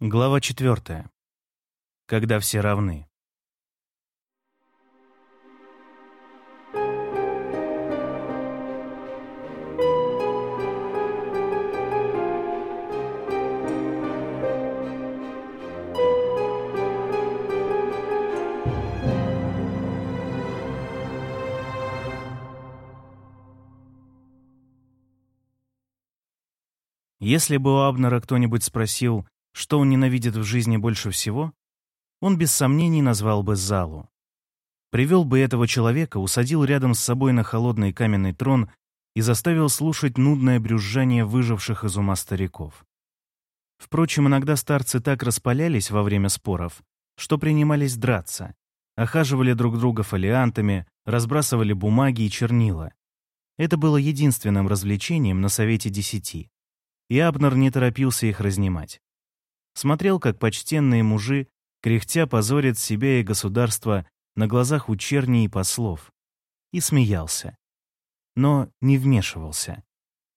Глава четвертая. Когда все равны. Если бы у Абнера кто-нибудь спросил, что он ненавидит в жизни больше всего, он без сомнений назвал бы залу. Привел бы этого человека, усадил рядом с собой на холодный каменный трон и заставил слушать нудное брюзжание выживших из ума стариков. Впрочем, иногда старцы так распалялись во время споров, что принимались драться, охаживали друг друга фолиантами, разбрасывали бумаги и чернила. Это было единственным развлечением на Совете Десяти, и Абнер не торопился их разнимать смотрел, как почтенные мужи, кряхтя позорят себя и государство на глазах у черни и послов, и смеялся. Но не вмешивался.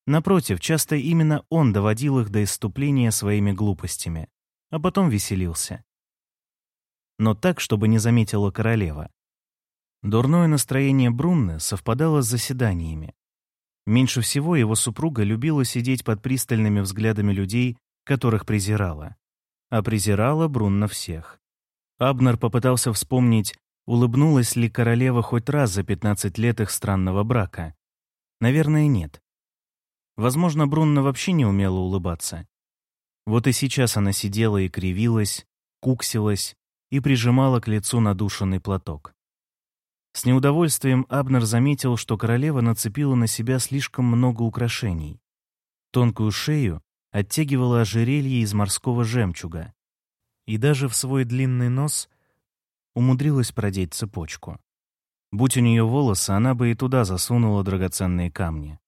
Напротив, часто именно он доводил их до иступления своими глупостями, а потом веселился. Но так, чтобы не заметила королева. Дурное настроение Брунны совпадало с заседаниями. Меньше всего его супруга любила сидеть под пристальными взглядами людей, которых презирала а презирала Брунна всех. Абнер попытался вспомнить, улыбнулась ли королева хоть раз за 15 лет их странного брака. Наверное, нет. Возможно, Брунна вообще не умела улыбаться. Вот и сейчас она сидела и кривилась, куксилась и прижимала к лицу надушенный платок. С неудовольствием Абнер заметил, что королева нацепила на себя слишком много украшений. Тонкую шею оттягивала ожерелье из морского жемчуга и даже в свой длинный нос умудрилась продеть цепочку. Будь у нее волосы, она бы и туда засунула драгоценные камни.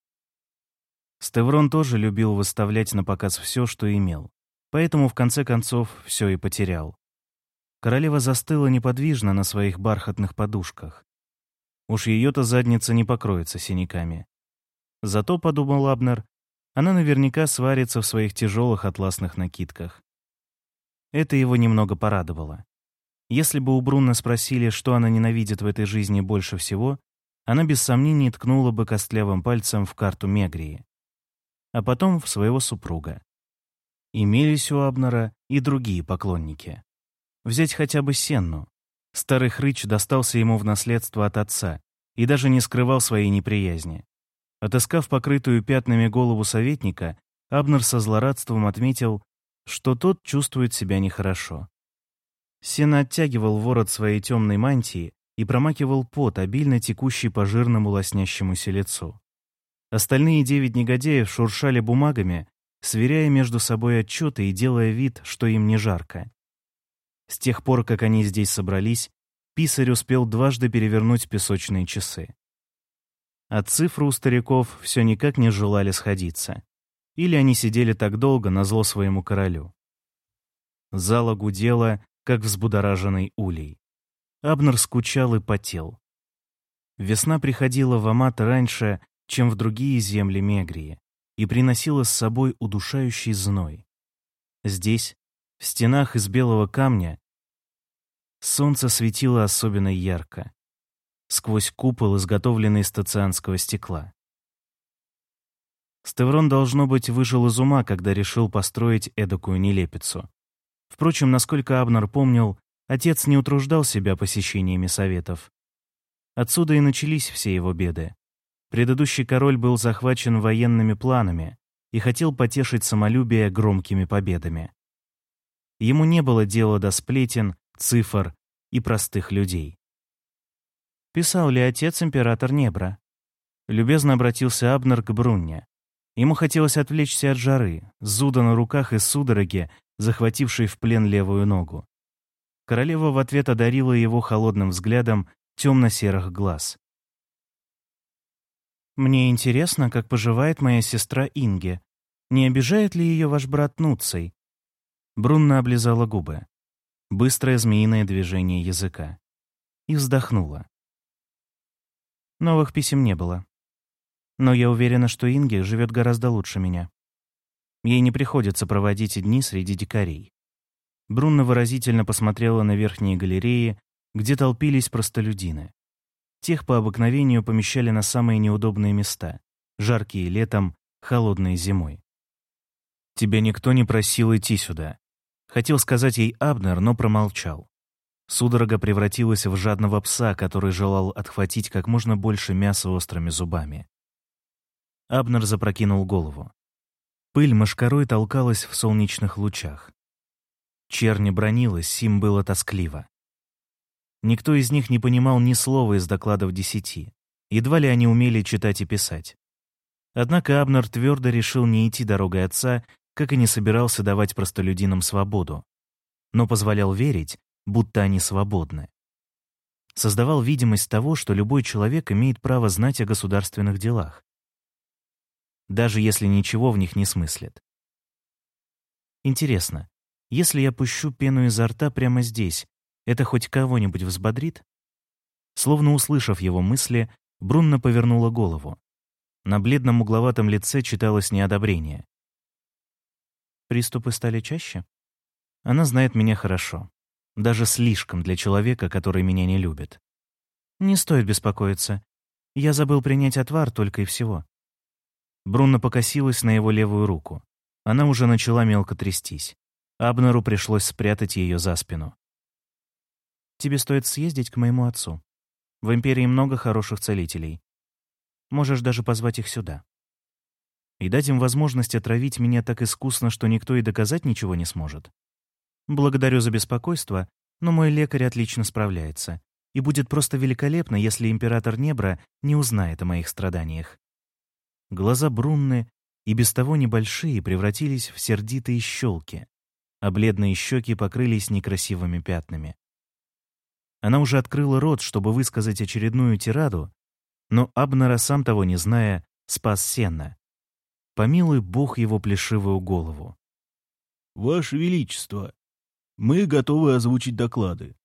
Стеврон тоже любил выставлять на показ все, что имел, поэтому в конце концов все и потерял. Королева застыла неподвижно на своих бархатных подушках. Уж ее-то задница не покроется синяками. Зато, подумал Абнер, она наверняка сварится в своих тяжелых атласных накидках. Это его немного порадовало. Если бы у Бруно спросили, что она ненавидит в этой жизни больше всего, она без сомнений ткнула бы костлявым пальцем в карту Мегрии, а потом в своего супруга. Имелись у Абнера и другие поклонники. Взять хотя бы Сенну. Старый хрыч достался ему в наследство от отца и даже не скрывал своей неприязни. Отыскав покрытую пятнами голову советника, Абнер со злорадством отметил, что тот чувствует себя нехорошо. Сена оттягивал ворот своей темной мантии и промакивал пот, обильно текущий по жирному лоснящемуся лицу. Остальные девять негодяев шуршали бумагами, сверяя между собой отчеты и делая вид, что им не жарко. С тех пор, как они здесь собрались, писарь успел дважды перевернуть песочные часы а цифры у стариков все никак не желали сходиться. Или они сидели так долго на зло своему королю. Зала гудела, как взбудораженный улей. Абнер скучал и потел. Весна приходила в Амат раньше, чем в другие земли Мегрии, и приносила с собой удушающий зной. Здесь, в стенах из белого камня, солнце светило особенно ярко сквозь купол, изготовленный из тацианского стекла. Стеврон, должно быть, вышел из ума, когда решил построить эдакую нелепицу. Впрочем, насколько Абнер помнил, отец не утруждал себя посещениями советов. Отсюда и начались все его беды. Предыдущий король был захвачен военными планами и хотел потешить самолюбие громкими победами. Ему не было дела до сплетен, цифр и простых людей. Писал ли отец император Небра? Любезно обратился Абнер к Брунне. Ему хотелось отвлечься от жары, зуда на руках и судороги, захватившей в плен левую ногу. Королева в ответ одарила его холодным взглядом темно-серых глаз. «Мне интересно, как поживает моя сестра Инге. Не обижает ли ее ваш брат Нуций?» Брунна облизала губы. Быстрое змеиное движение языка. И вздохнула. Новых писем не было. Но я уверена, что Инге живет гораздо лучше меня. Ей не приходится проводить дни среди дикарей. Брунна выразительно посмотрела на верхние галереи, где толпились простолюдины. Тех по обыкновению помещали на самые неудобные места, жаркие летом, холодные зимой. «Тебя никто не просил идти сюда», — хотел сказать ей Абнер, но промолчал. Судорога превратилась в жадного пса, который желал отхватить как можно больше мяса острыми зубами. Абнер запрокинул голову. Пыль мошкарой толкалась в солнечных лучах. Черни бронилась, им было тоскливо. Никто из них не понимал ни слова из докладов десяти. Едва ли они умели читать и писать. Однако Абнер твердо решил не идти дорогой отца, как и не собирался давать простолюдинам свободу, но позволял верить, будто они свободны. Создавал видимость того, что любой человек имеет право знать о государственных делах, даже если ничего в них не смыслит. Интересно, если я пущу пену изо рта прямо здесь, это хоть кого-нибудь взбодрит? Словно услышав его мысли, Брунна повернула голову. На бледном угловатом лице читалось неодобрение. Приступы стали чаще? Она знает меня хорошо. Даже слишком для человека, который меня не любит. Не стоит беспокоиться. Я забыл принять отвар только и всего. Брунна покосилась на его левую руку. Она уже начала мелко трястись. Абнеру пришлось спрятать ее за спину. «Тебе стоит съездить к моему отцу. В Империи много хороших целителей. Можешь даже позвать их сюда. И дать им возможность отравить меня так искусно, что никто и доказать ничего не сможет. Благодарю за беспокойство, но мой лекарь отлично справляется, и будет просто великолепно, если император Небра не узнает о моих страданиях. Глаза Брунны, и без того небольшие, превратились в сердитые щелки, а бледные щеки покрылись некрасивыми пятнами. Она уже открыла рот, чтобы высказать очередную тираду, но Абнера, сам того не зная, спас Сенна. Помилуй Бог его плешивую голову. «Ваше Величество, мы готовы озвучить доклады».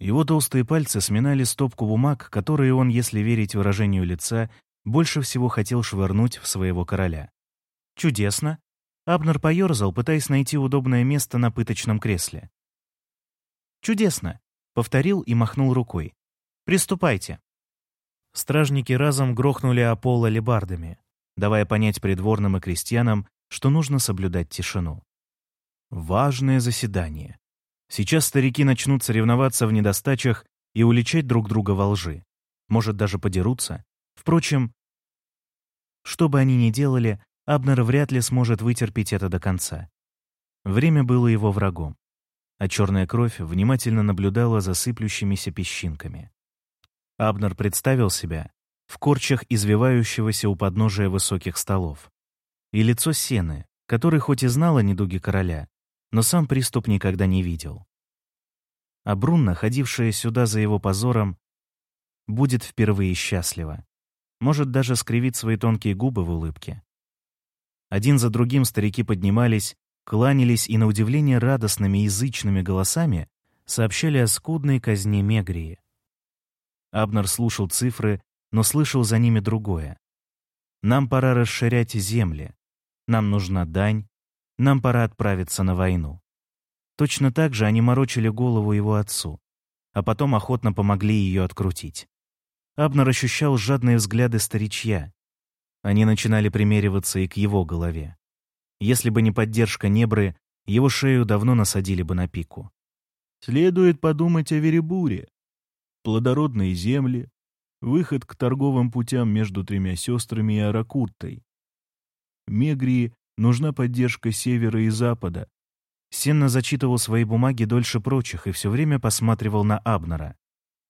Его толстые пальцы сминали стопку бумаг, которые он, если верить выражению лица, больше всего хотел швырнуть в своего короля. «Чудесно!» Абнер поерзал, пытаясь найти удобное место на пыточном кресле. «Чудесно!» — повторил и махнул рукой. «Приступайте!» Стражники разом грохнули о пол алебардами, давая понять придворным и крестьянам, что нужно соблюдать тишину. Важное заседание. Сейчас старики начнут соревноваться в недостачах и уличать друг друга во лжи. Может, даже подерутся. Впрочем, что бы они ни делали, Абнер вряд ли сможет вытерпеть это до конца. Время было его врагом, а черная кровь внимательно наблюдала за сыплющимися песчинками. Абнер представил себя в корчах извивающегося у подножия высоких столов. И лицо Сены, который хоть и знала недуги короля, но сам приступ никогда не видел. А Брунна, ходившая сюда за его позором, будет впервые счастлива. Может даже скривить свои тонкие губы в улыбке. Один за другим старики поднимались, кланялись и, на удивление радостными язычными голосами, сообщали о скудной казни Мегрии. Абнер слушал цифры, но слышал за ними другое. «Нам пора расширять земли. Нам нужна дань, нам пора отправиться на войну. Точно так же они морочили голову его отцу, а потом охотно помогли ее открутить. Абнер ощущал жадные взгляды старичья. Они начинали примериваться и к его голове. Если бы не поддержка Небры, его шею давно насадили бы на пику. Следует подумать о Веребуре. Плодородные земли, выход к торговым путям между тремя сестрами и Аракуттой. Мегрии Нужна поддержка севера и запада. Сенна зачитывал свои бумаги дольше прочих и все время посматривал на Абнера.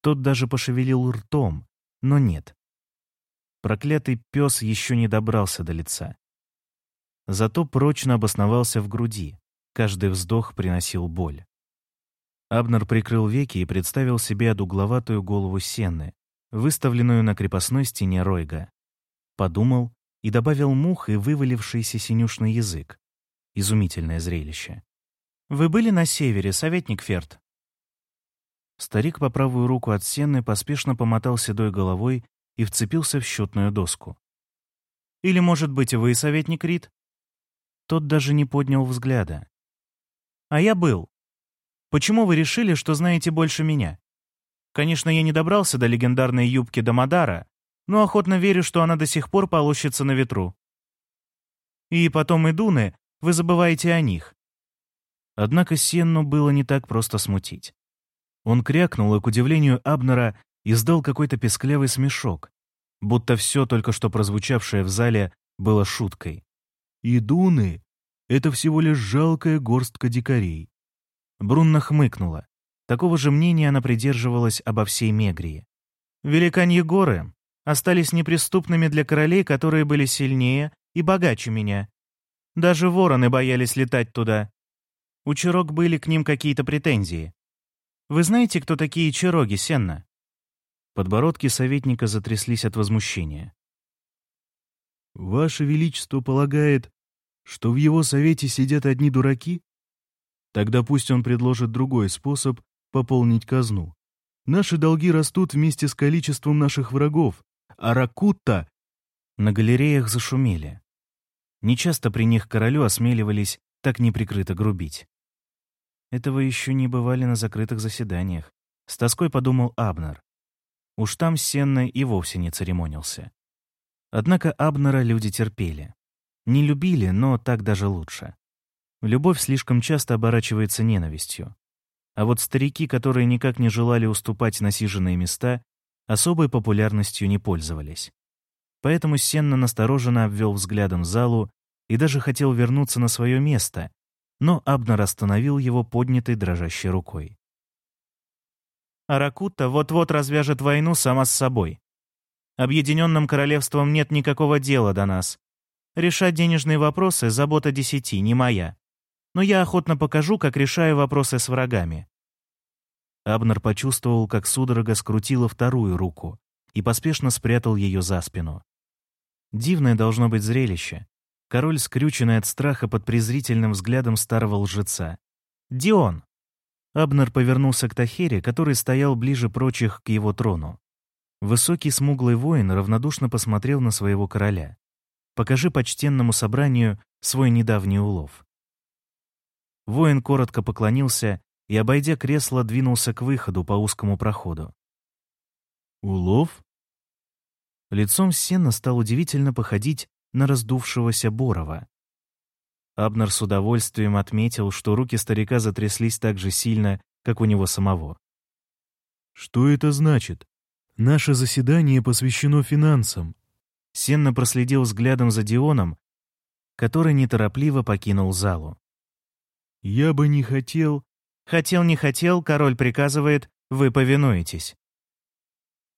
Тот даже пошевелил ртом, но нет. Проклятый пес еще не добрался до лица. Зато прочно обосновался в груди. Каждый вздох приносил боль. Абнер прикрыл веки и представил себе одугловатую голову Сенны, выставленную на крепостной стене Ройга. Подумал и добавил мух и вывалившийся синюшный язык. Изумительное зрелище. «Вы были на севере, советник Ферд?» Старик по правую руку от сены поспешно помотал седой головой и вцепился в счетную доску. «Или, может быть, вы советник Рид?» Тот даже не поднял взгляда. «А я был. Почему вы решили, что знаете больше меня? Конечно, я не добрался до легендарной юбки Дамадара, но охотно верю, что она до сих пор полощется на ветру. И потом и Дуны, вы забываете о них. Однако Сенну было не так просто смутить. Он крякнул и, к удивлению Абнера, издал какой-то песклявый смешок, будто все только что прозвучавшее в зале было шуткой. И Дуны — это всего лишь жалкая горстка дикарей. Брунна хмыкнула. Такого же мнения она придерживалась обо всей Мегрии. «Великаньи горы остались неприступными для королей, которые были сильнее и богаче меня. Даже вороны боялись летать туда. У Чирог были к ним какие-то претензии. Вы знаете, кто такие Чироги, Сенна?» Подбородки советника затряслись от возмущения. «Ваше Величество полагает, что в его совете сидят одни дураки? Тогда пусть он предложит другой способ пополнить казну. Наши долги растут вместе с количеством наших врагов, а Ракутта...» На галереях зашумели. Нечасто при них королю осмеливались так неприкрыто грубить. Этого еще не бывали на закрытых заседаниях. С тоской подумал Абнер. Уж там Сенна и вовсе не церемонился. Однако Абнера люди терпели. Не любили, но так даже лучше. Любовь слишком часто оборачивается ненавистью. А вот старики, которые никак не желали уступать насиженные места, особой популярностью не пользовались. Поэтому Сенна настороженно обвел взглядом залу и даже хотел вернуться на свое место, но Абнер остановил его поднятой дрожащей рукой. Аракута вот-вот развяжет войну сама с собой. Объединенным королевством нет никакого дела до нас. Решать денежные вопросы — забота десяти, не моя но я охотно покажу, как решаю вопросы с врагами». Абнер почувствовал, как судорога скрутила вторую руку и поспешно спрятал ее за спину. Дивное должно быть зрелище. Король, скрюченный от страха под презрительным взглядом старого лжеца. «Дион!» Абнер повернулся к Тахере, который стоял ближе прочих к его трону. Высокий смуглый воин равнодушно посмотрел на своего короля. «Покажи почтенному собранию свой недавний улов». Воин коротко поклонился и, обойдя кресло, двинулся к выходу по узкому проходу. «Улов?» Лицом Сена стал удивительно походить на раздувшегося Борова. Абнер с удовольствием отметил, что руки старика затряслись так же сильно, как у него самого. «Что это значит? Наше заседание посвящено финансам». Сенна проследил взглядом за Дионом, который неторопливо покинул залу. Я бы не хотел... Хотел, не хотел, король приказывает, вы повинуетесь.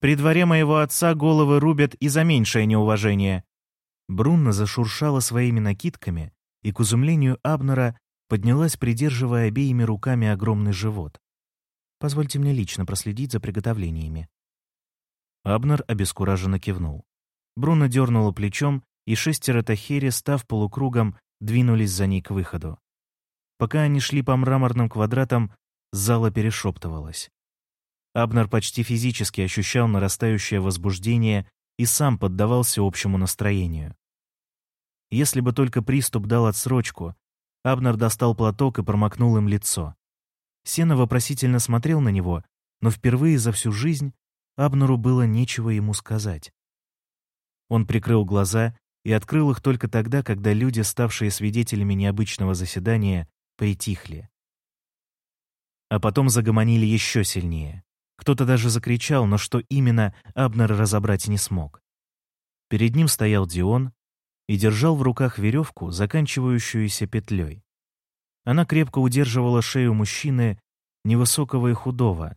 При дворе моего отца головы рубят и за меньшее неуважение. Брунна зашуршала своими накидками и, к изумлению Абнера, поднялась, придерживая обеими руками огромный живот. «Позвольте мне лично проследить за приготовлениями». Абнер обескураженно кивнул. Бруно дернула плечом, и шестеро Тахери, став полукругом, двинулись за ней к выходу. Пока они шли по мраморным квадратам, зала перешептывалась. Абнер почти физически ощущал нарастающее возбуждение и сам поддавался общему настроению. Если бы только приступ дал отсрочку, Абнер достал платок и промокнул им лицо. Сена вопросительно смотрел на него, но впервые за всю жизнь Абнеру было нечего ему сказать. Он прикрыл глаза и открыл их только тогда, когда люди, ставшие свидетелями необычного заседания, притихли. А потом загомонили еще сильнее. Кто-то даже закричал, но что именно, Абнер разобрать не смог. Перед ним стоял Дион и держал в руках веревку, заканчивающуюся петлей. Она крепко удерживала шею мужчины, невысокого и худого,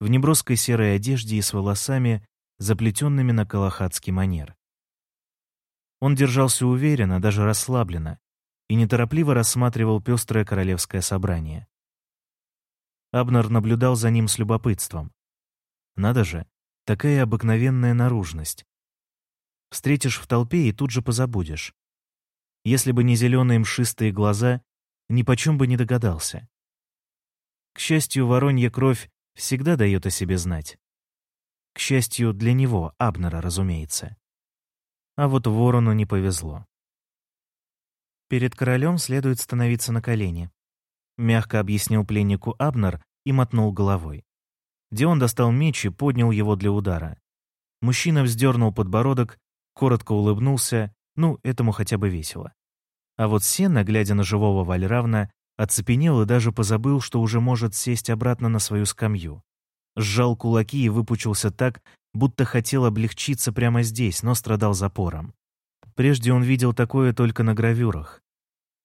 в неброской серой одежде и с волосами, заплетенными на калахатский манер. Он держался уверенно, даже расслабленно, и неторопливо рассматривал пестрое королевское собрание. Абнер наблюдал за ним с любопытством. Надо же, такая обыкновенная наружность. Встретишь в толпе и тут же позабудешь. Если бы не зеленые мшистые глаза, ни почем бы не догадался. К счастью, воронья кровь всегда дает о себе знать. К счастью, для него, Абнера, разумеется. А вот ворону не повезло. Перед королем следует становиться на колени. — мягко объяснил пленнику Абнер и мотнул головой. Дион достал меч и поднял его для удара. Мужчина вздернул подбородок, коротко улыбнулся, ну, этому хотя бы весело. А вот Сенна, глядя на живого Вальравна, оцепенел и даже позабыл, что уже может сесть обратно на свою скамью. Сжал кулаки и выпучился так, будто хотел облегчиться прямо здесь, но страдал запором. Прежде он видел такое только на гравюрах.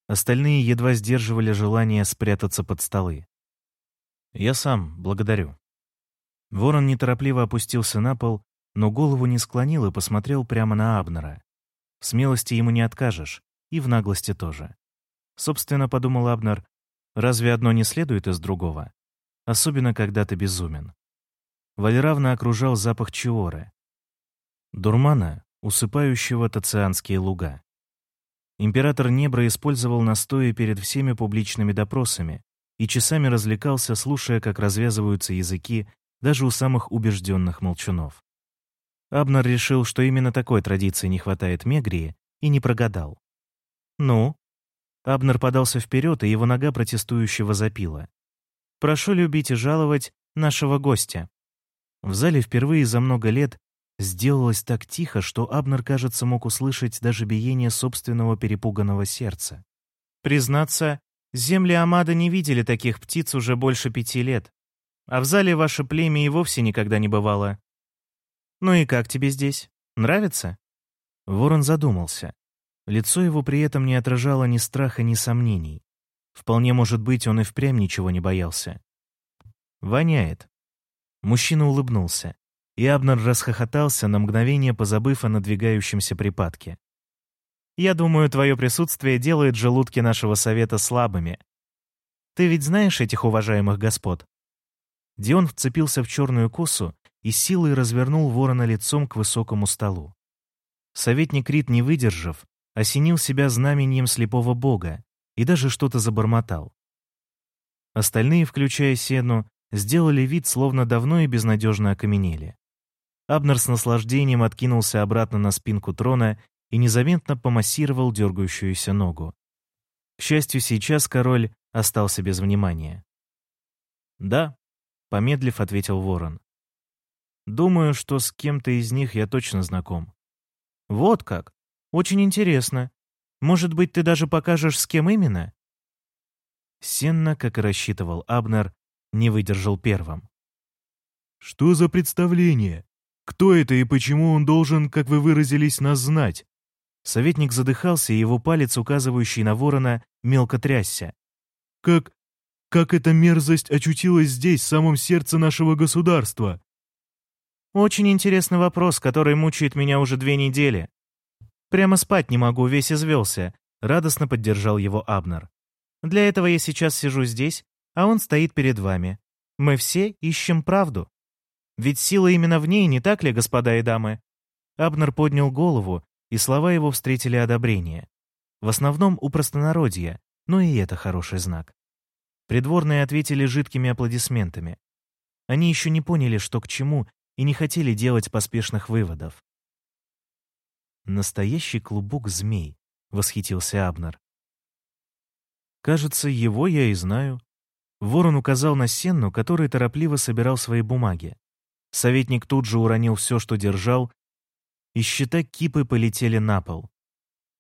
Остальные едва сдерживали желание спрятаться под столы. «Я сам, благодарю». Ворон неторопливо опустился на пол, но голову не склонил и посмотрел прямо на Абнера. В смелости ему не откажешь, и в наглости тоже. Собственно, подумал Абнер, разве одно не следует из другого? Особенно, когда ты безумен. Вальравна окружал запах чиоры. Дурмана, усыпающего тацианские луга. Император Небра использовал настои перед всеми публичными допросами и часами развлекался, слушая, как развязываются языки даже у самых убежденных молчунов. Абнер решил, что именно такой традиции не хватает Мегрии, и не прогадал. «Ну?» Абнер подался вперед, и его нога протестующего запила. «Прошу любить и жаловать нашего гостя». В зале впервые за много лет Сделалось так тихо, что Абнер, кажется, мог услышать даже биение собственного перепуганного сердца. «Признаться, земли Амада не видели таких птиц уже больше пяти лет, а в зале ваше племя и вовсе никогда не бывало. Ну и как тебе здесь? Нравится?» Ворон задумался. Лицо его при этом не отражало ни страха, ни сомнений. Вполне может быть, он и впрямь ничего не боялся. «Воняет». Мужчина улыбнулся и Абнер расхохотался, на мгновение позабыв о надвигающемся припадке. «Я думаю, твое присутствие делает желудки нашего совета слабыми. Ты ведь знаешь этих уважаемых господ?» Дион вцепился в черную косу и силой развернул ворона лицом к высокому столу. Советник Рид, не выдержав, осенил себя знаменем слепого бога и даже что-то забормотал. Остальные, включая Сену, сделали вид, словно давно и безнадежно окаменели. Абнер с наслаждением откинулся обратно на спинку трона и незаметно помассировал дергающуюся ногу. К счастью, сейчас король остался без внимания. «Да», — помедлив, ответил ворон. «Думаю, что с кем-то из них я точно знаком». «Вот как? Очень интересно. Может быть, ты даже покажешь, с кем именно?» Сенна, как и рассчитывал Абнер, не выдержал первым. «Что за представление? Кто это и почему он должен, как вы выразились, нас знать?» Советник задыхался, и его палец, указывающий на ворона, мелко трясся. «Как... как эта мерзость очутилась здесь, в самом сердце нашего государства?» «Очень интересный вопрос, который мучает меня уже две недели. Прямо спать не могу, весь извелся», — радостно поддержал его Абнер. «Для этого я сейчас сижу здесь, а он стоит перед вами. Мы все ищем правду». Ведь сила именно в ней, не так ли, господа и дамы?» Абнер поднял голову, и слова его встретили одобрение. В основном у простонародья, но и это хороший знак. Придворные ответили жидкими аплодисментами. Они еще не поняли, что к чему, и не хотели делать поспешных выводов. «Настоящий клубок змей», — восхитился Абнер. «Кажется, его я и знаю». Ворон указал на Сенну, который торопливо собирал свои бумаги. Советник тут же уронил все, что держал, и счета кипы полетели на пол.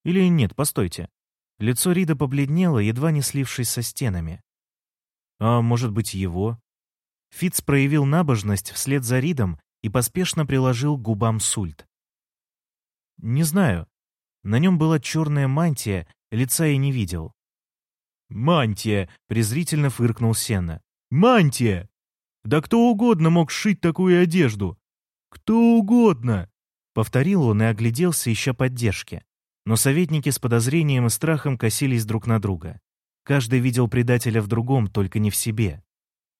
Или нет, постойте. Лицо Рида побледнело, едва не слившись со стенами. А может быть, его? Фиц проявил набожность вслед за Ридом и поспешно приложил к губам сульт. Не знаю. На нем была черная мантия, лица я не видел. «Мантия!» — презрительно фыркнул Сенна. «Мантия! Да кто угодно мог сшить такую одежду. Кто угодно!» Повторил он и огляделся, ища поддержки. Но советники с подозрением и страхом косились друг на друга. Каждый видел предателя в другом, только не в себе.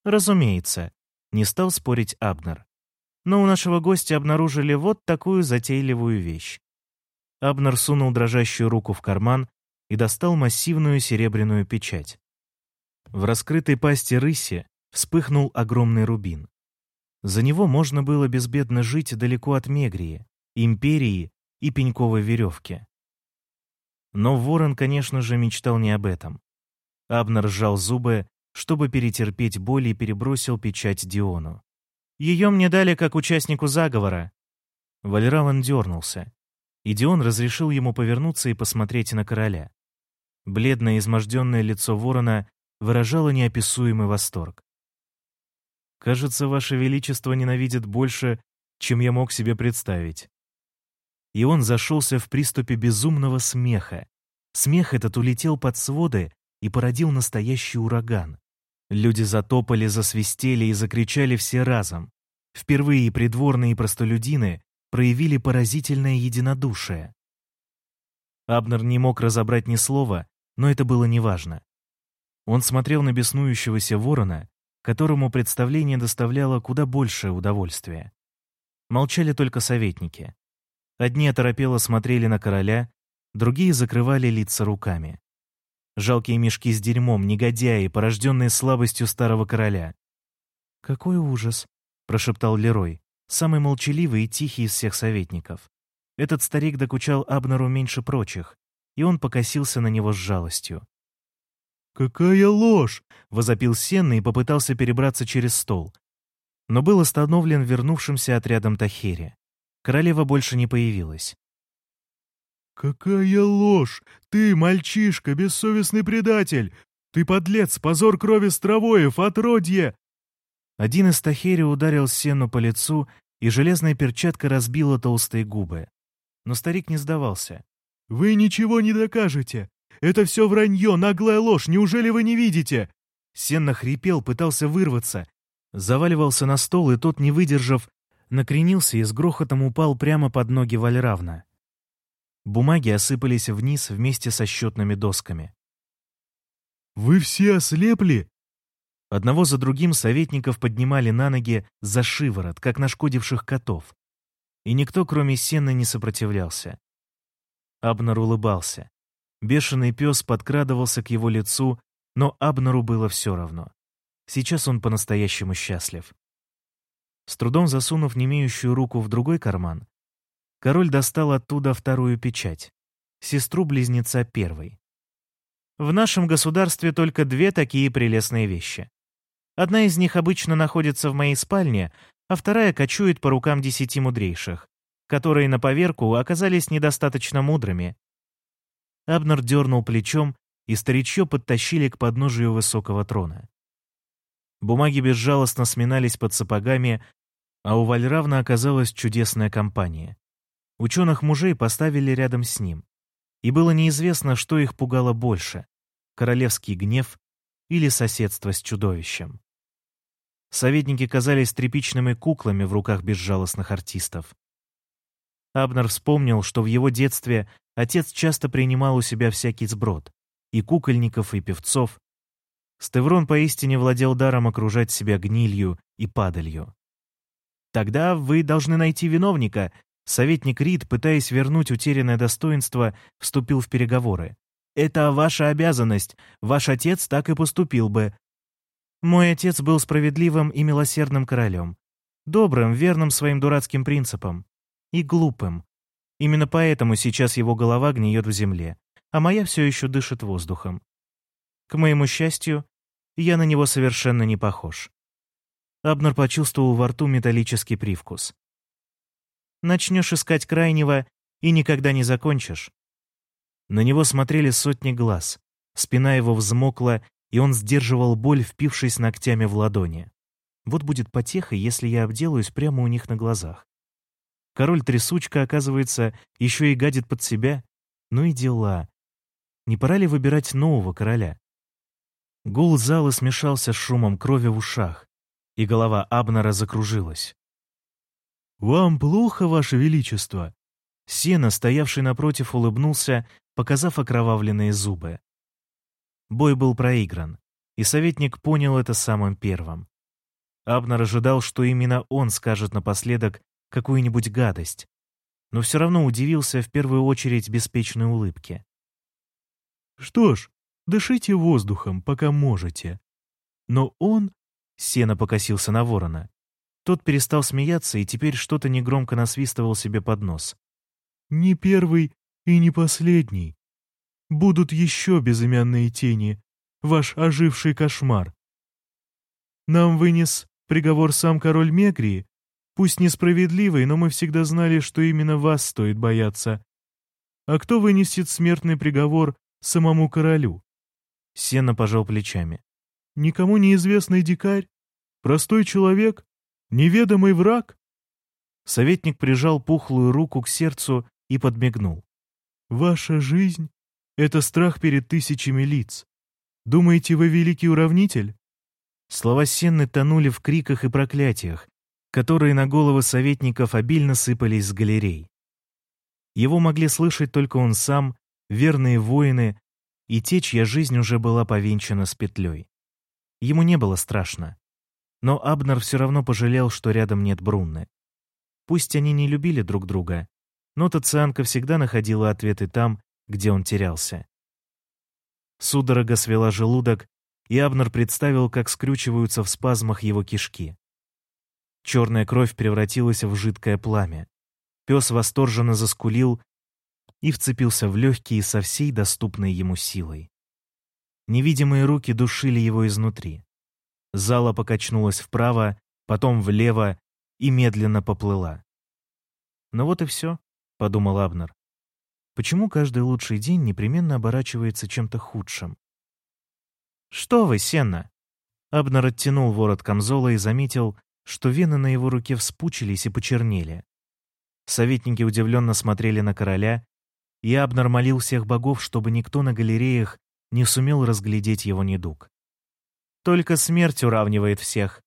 Разумеется, не стал спорить Абнер. Но у нашего гостя обнаружили вот такую затейливую вещь. Абнер сунул дрожащую руку в карман и достал массивную серебряную печать. В раскрытой пасти рыси вспыхнул огромный рубин. За него можно было безбедно жить далеко от Мегрии, империи и пеньковой веревки. Но Ворон, конечно же, мечтал не об этом. Абнер сжал зубы чтобы перетерпеть боль и перебросил печать Диону. «Ее мне дали как участнику заговора». Вальраван дернулся, и Дион разрешил ему повернуться и посмотреть на короля. Бледное изможденное лицо ворона выражало неописуемый восторг. «Кажется, Ваше Величество ненавидит больше, чем я мог себе представить». И он зашелся в приступе безумного смеха. Смех этот улетел под своды и породил настоящий ураган. Люди затопали, засвистели и закричали все разом. Впервые придворные простолюдины проявили поразительное единодушие. Абнер не мог разобрать ни слова, но это было неважно. Он смотрел на беснующегося ворона, которому представление доставляло куда большее удовольствие. Молчали только советники. Одни оторопело смотрели на короля, другие закрывали лица руками. Жалкие мешки с дерьмом, негодяи, порожденные слабостью старого короля. «Какой ужас!» — прошептал Лерой, самый молчаливый и тихий из всех советников. Этот старик докучал Абнеру меньше прочих, и он покосился на него с жалостью. «Какая ложь!» — возопил Сенна и попытался перебраться через стол. Но был остановлен вернувшимся отрядом Тахери. Королева больше не появилась. «Какая ложь! Ты, мальчишка, бессовестный предатель! Ты подлец, позор крови Стравоев, отродье!» Один из Тахери ударил Сену по лицу, и железная перчатка разбила толстые губы. Но старик не сдавался. «Вы ничего не докажете! Это все вранье, наглая ложь, неужели вы не видите?» Сенна хрипел, пытался вырваться. Заваливался на стол, и тот, не выдержав, накренился и с грохотом упал прямо под ноги Вальравна. Бумаги осыпались вниз вместе со счетными досками. «Вы все ослепли?» Одного за другим советников поднимали на ноги за шиворот, как нашкодивших котов. И никто, кроме Сенны, не сопротивлялся. Абнер улыбался. Бешеный пес подкрадывался к его лицу, но Абнеру было все равно. Сейчас он по-настоящему счастлив. С трудом засунув немеющую руку в другой карман, король достал оттуда вторую печать, сестру-близнеца первой. В нашем государстве только две такие прелестные вещи. Одна из них обычно находится в моей спальне, а вторая кочует по рукам десяти мудрейших, которые на поверку оказались недостаточно мудрыми. Абнер дернул плечом, и старичье подтащили к подножию высокого трона. Бумаги безжалостно сминались под сапогами, а у Вальравна оказалась чудесная компания. Ученых мужей поставили рядом с ним. И было неизвестно, что их пугало больше — королевский гнев или соседство с чудовищем. Советники казались тряпичными куклами в руках безжалостных артистов. Абнер вспомнил, что в его детстве отец часто принимал у себя всякий сброд — и кукольников, и певцов. Стеврон поистине владел даром окружать себя гнилью и падалью. «Тогда вы должны найти виновника», Советник Рид, пытаясь вернуть утерянное достоинство, вступил в переговоры. «Это ваша обязанность. Ваш отец так и поступил бы». Мой отец был справедливым и милосердным королем. Добрым, верным своим дурацким принципам. И глупым. Именно поэтому сейчас его голова гниет в земле, а моя все еще дышит воздухом. К моему счастью, я на него совершенно не похож. Абнер почувствовал во рту металлический привкус начнешь искать крайнего и никогда не закончишь. На него смотрели сотни глаз, спина его взмокла, и он сдерживал боль, впившись ногтями в ладони. Вот будет потеха, если я обделаюсь прямо у них на глазах. Король-трясучка, оказывается, еще и гадит под себя. Ну и дела. Не пора ли выбирать нового короля? Гул зала смешался с шумом крови в ушах, и голова Абнера закружилась. «Вам плохо, Ваше Величество?» Сена, стоявший напротив, улыбнулся, показав окровавленные зубы. Бой был проигран, и советник понял это самым первым. Абнер ожидал, что именно он скажет напоследок какую-нибудь гадость, но все равно удивился в первую очередь беспечной улыбке. «Что ж, дышите воздухом, пока можете. Но он...» — Сена покосился на ворона. Тот перестал смеяться и теперь что-то негромко насвистывал себе под нос. «Не первый и не последний. Будут еще безымянные тени, ваш оживший кошмар. Нам вынес приговор сам король Мегрии. Пусть несправедливый, но мы всегда знали, что именно вас стоит бояться. А кто вынесет смертный приговор самому королю?» Сена пожал плечами. «Никому неизвестный дикарь? Простой человек? Неведомый враг?» Советник прижал пухлую руку к сердцу и подмигнул. «Ваша жизнь — это страх перед тысячами лиц. Думаете, вы великий уравнитель?» Слова Сенны тонули в криках и проклятиях, которые на головы советников обильно сыпались с галерей. Его могли слышать только он сам, верные воины и те, чья жизнь уже была повенчана с петлей. Ему не было страшно. Но Абнер все равно пожалел, что рядом нет Брунны. Пусть они не любили друг друга, но Тацианка всегда находила ответы там, где он терялся. Судорога свела желудок, и Абнер представил, как скрючиваются в спазмах его кишки. Черная кровь превратилась в жидкое пламя. Пес восторженно заскулил и вцепился в легкие со всей доступной ему силой. Невидимые руки душили его изнутри. Зала покачнулась вправо, потом влево и медленно поплыла. «Ну вот и все», — подумал Абнер. «Почему каждый лучший день непременно оборачивается чем-то худшим?» «Что вы, Сенна?» Абнер оттянул ворот камзола и заметил, что вены на его руке вспучились и почернели. Советники удивленно смотрели на короля, и Абнер молил всех богов, чтобы никто на галереях не сумел разглядеть его недуг. «Только смерть уравнивает всех.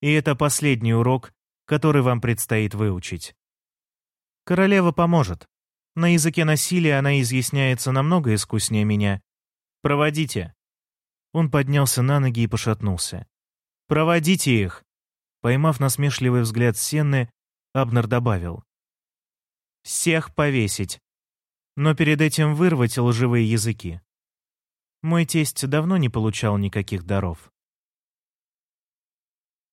И это последний урок, который вам предстоит выучить. Королева поможет. На языке насилия она изъясняется намного искуснее меня. Проводите». Он поднялся на ноги и пошатнулся. «Проводите их!» Поймав насмешливый взгляд Сенны, Абнер добавил. «Всех повесить. Но перед этим вырвать лживые языки. Мой тесть давно не получал никаких даров.